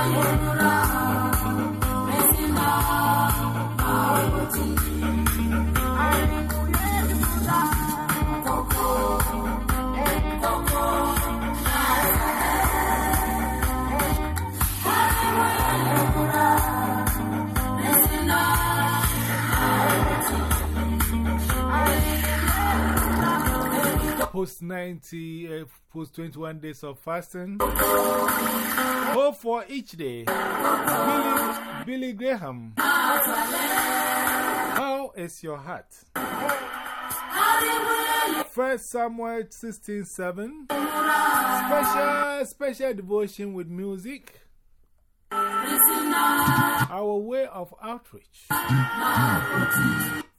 Thank you. Post 90, uh, post 21 days of fasting. Hope for each day. Billy, Billy Graham. How is your heart? First Samuel 16:7 Special, special devotion with music. Our way of outreach.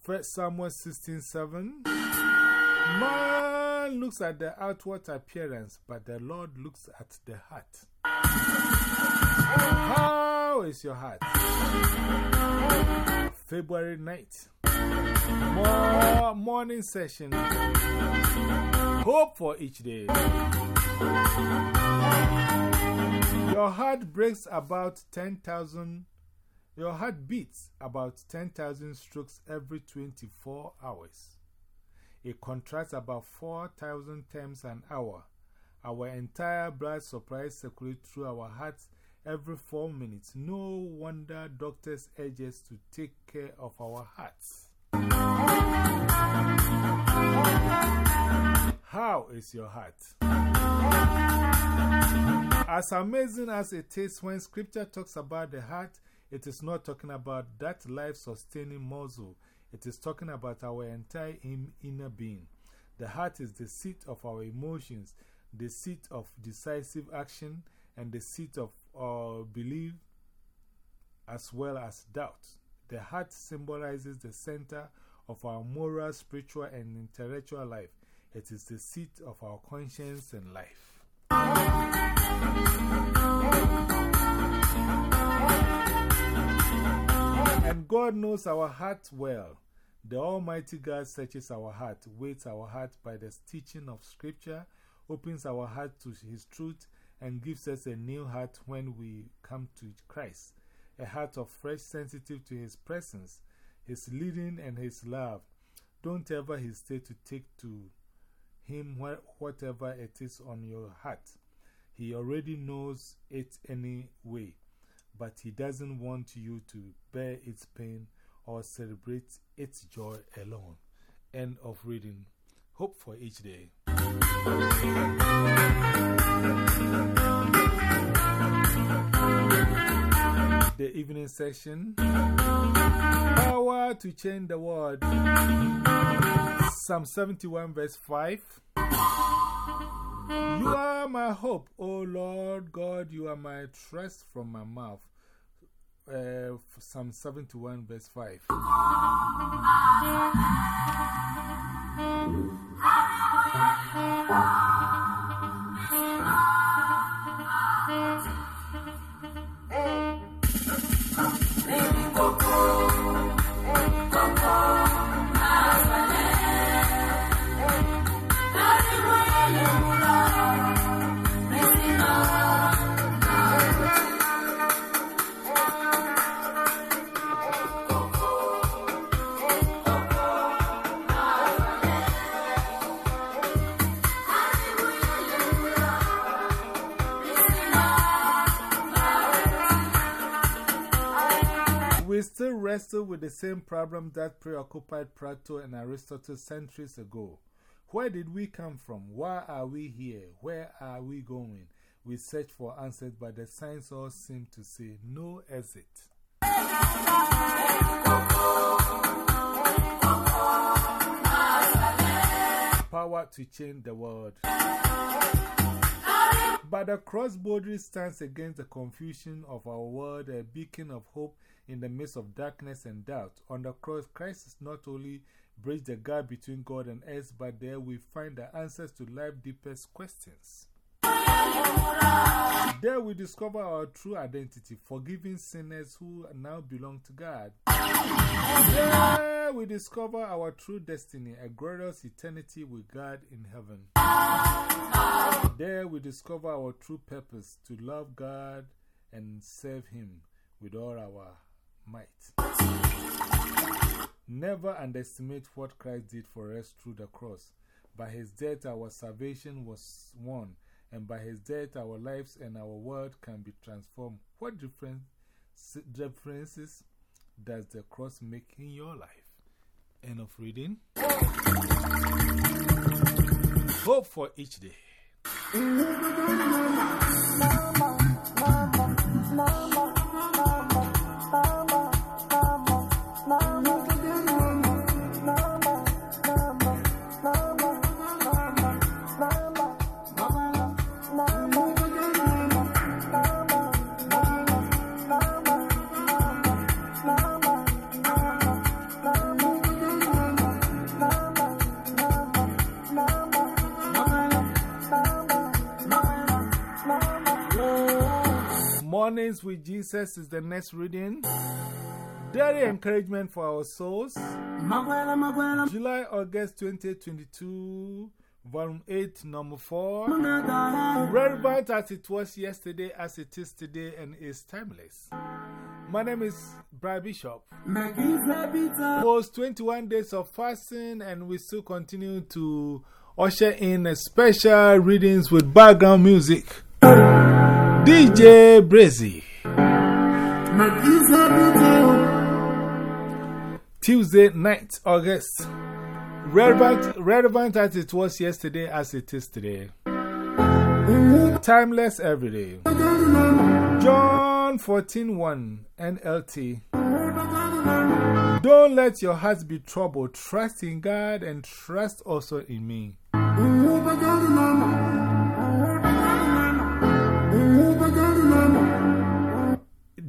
First Samuel 16 7. Man looks at the outward appearance, but the Lord looks at the heart. How is your heart? February 9th. More morning session. Hope for each day. Your heart breaks about 10,000. Your heart beats about 10,000 strokes every 24 hours. It contracts about 4,000 times an hour. Our entire blood supply circulates through our hearts every 4 minutes. No wonder doctors urge us to take care of our hearts. How is your heart? As amazing as it is when scripture talks about the heart, it is not talking about that life sustaining muscle. It is talking about our entire inner being. The heart is the seat of our emotions, the seat of decisive action, and the seat of our belief as well as doubt. The heart symbolizes the center of our moral, spiritual, and intellectual life. It is the seat of our conscience and life. And God knows our heart well. The Almighty God searches our heart, weighs our heart by the teaching of Scripture, opens our heart to His truth, and gives us a new heart when we come to Christ. A heart of fresh, sensitive to His presence, His leading, and His love. Don't ever hesitate to take to Him whatever it is on your heart. He already knows it anyway, but He doesn't want you to bear its pain or celebrate its joy alone. End of reading. Hope for each day. The evening session. Power to change the world. Psalm 71, verse 5. You are my hope, O Lord God, you are my trust from my mouth. Uh, Psalm 71, verse 5. We with the same problem that preoccupied Plato and Aristotle centuries ago. Where did we come from? Why are we here? Where are we going? We search for answers, but the signs all seem to say no exit. Power to change the world. But the cross boldly stands against the confusion of our world, a beacon of hope in the midst of darkness and doubt. On the cross, Christ is not only bridged the gap between God and us, but there we find the answers to life's deepest questions. There we discover our true identity, forgiving sinners who now belong to God. There we discover our true destiny, a glorious eternity with God in heaven. There we discover our true purpose to love God and serve Him with all our might. Never underestimate what Christ did for us through the cross. By His death, our salvation was won, and by His death, our lives and our world can be transformed. What difference, differences does the cross make in your life? End of reading. Hope for each day. Mornings with Jesus is the next reading. Daily encouragement for our souls. July, August 2022, Volume 8, Number 4. Relevant as it was yesterday, as it is today, and is timeless. My name is Brad Bishop. Post 21 days of fasting, and we still continue to usher in special readings with background music. DJ Brazy. Tuesday night, August. Relevant, relevant as it was yesterday, as it is today. Timeless every day. John 14:1 NLT. Don't let your hearts be troubled. Trust in God and trust also in me.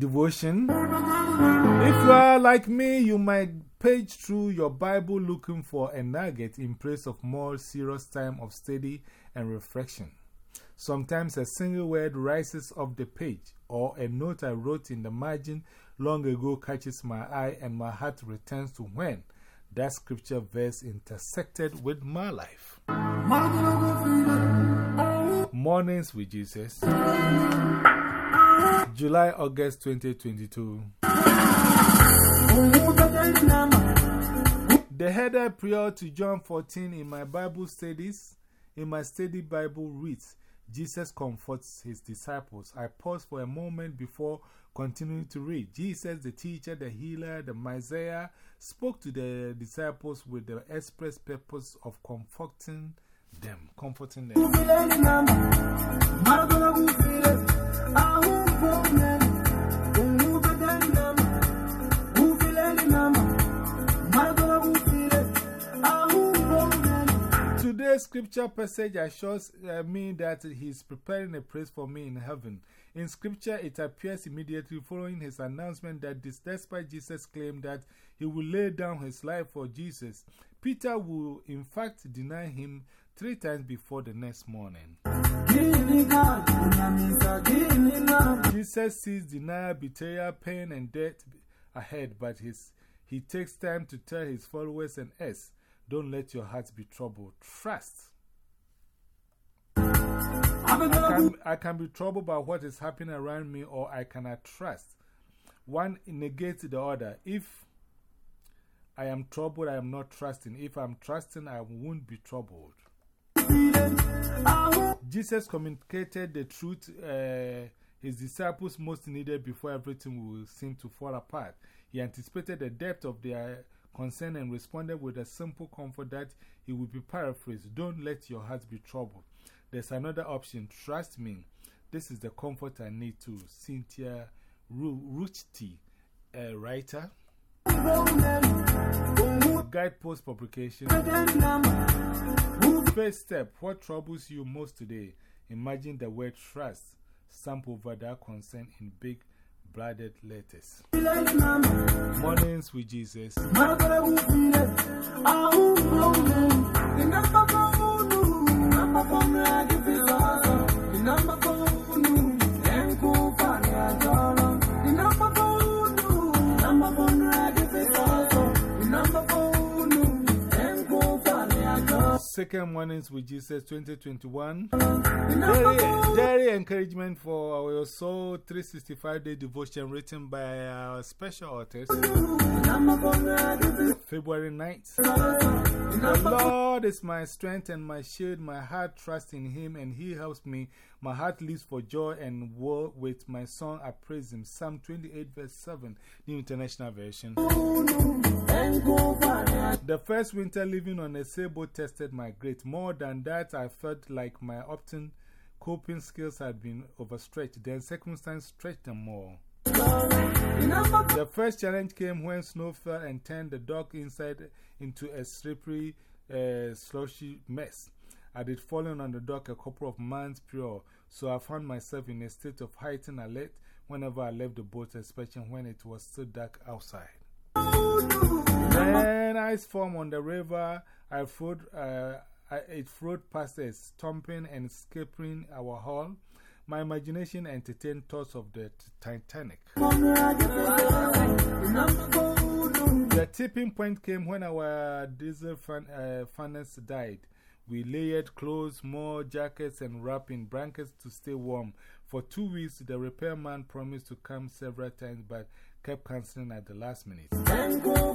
Devotion. If you are like me, you might page through your Bible looking for a nugget in place of more serious time of study and reflection. Sometimes a single word rises off the page, or a note I wrote in the margin long ago catches my eye, and my heart returns to when that scripture verse intersected with my life. Mornings with Jesus. July, August 2022. The header prior to John 14 in my Bible studies, in my study Bible reads, Jesus comforts his disciples. I pause for a moment before continuing to read. Jesus, the teacher, the healer, the Messiah, spoke to the disciples with the express purpose of comforting them, comforting them. Today's scripture passage assures uh, me that he's preparing a place for me in heaven. In scripture, it appears immediately following his announcement that this, despite Jesus' claim that he will lay down his life for Jesus, Peter will in fact deny him three times before the next morning. Jesus sees denial, betrayal, pain, and death ahead, but his, he takes time to tell his followers and us don't let your hearts be troubled. Trust. I can, I can be troubled by what is happening around me, or I cannot trust. One negates the other. If I am troubled, I am not trusting. If I'm trusting, I won't be troubled. Jesus communicated the truth uh, his disciples most needed before everything will seem to fall apart. He anticipated the depth of their concern and responded with a simple comfort that he would be paraphrased Don't let your heart be troubled. There's another option. Trust me. This is the comfort I need to. Cynthia Ruchti, a writer. Guidepost publication. First step What troubles you most today? Imagine the word trust. Stamp over that concern in big blooded letters. Mornings with Jesus. Second Mornings with Jesus 2021. Daily, daily encouragement for our soul 365 day devotion written by our special artist. February 9th. The Lord is my strength and my shield. My heart trusts in Him and He helps me. My heart leaps for joy and woe with my song. I praise Him. Psalm 28, verse 7, New International Version. The first winter living on a sailboat tested my grit. More than that, I felt like my opting coping skills had been overstretched. Then circumstance stretched them more. The first challenge came when snow fell and turned the dock inside into a slippery, uh, slushy mess. I did fallen on the dock a couple of months prior, so I found myself in a state of heightened alert whenever I left the boat, especially when it was still dark outside. Then ice formed on the river. I uh, I, it flowed past us, stomping and skipping our hull. My imagination entertained thoughts of the Titanic. The tipping point came when our diesel fan, uh, furnace died. We layered clothes, more jackets, and wrapped in blankets to stay warm. For two weeks, the repairman promised to come several times but kept cancelling at the last minute.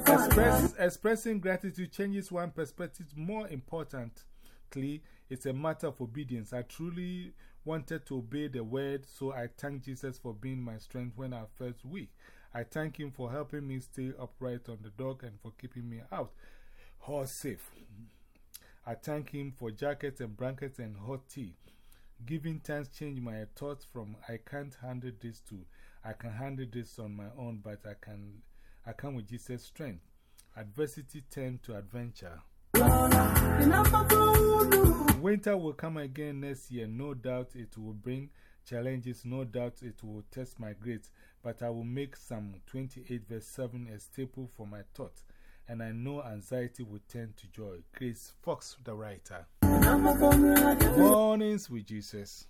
Express, expressing gratitude changes one perspective. More importantly, it's a matter of obedience. I truly wanted to obey the word, so I thank Jesus for being my strength when I felt weak. I thank Him for helping me stay upright on the dock and for keeping me out, all safe. I thank Him for jackets and blankets and hot tea. Giving thanks changed my thoughts from I can't handle this to I can handle this on my own, but I can I come with Jesus' strength. Adversity turned to adventure. Winter will come again next year. No doubt it will bring challenges. No doubt it will test my grades. But I will make Psalm 28 verse 7 a staple for my thoughts. And I know anxiety will turn to joy. Grace Fox, the writer. Mornings with Jesus.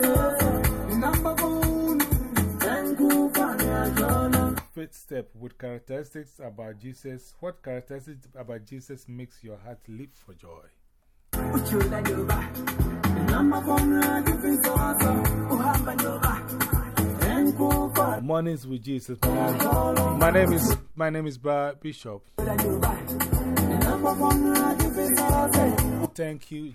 Fifth step with characteristics about Jesus. What characteristics about Jesus makes your heart leap for joy? Mornings with Jesus. My name is, my name is Brad Bishop. Thank you.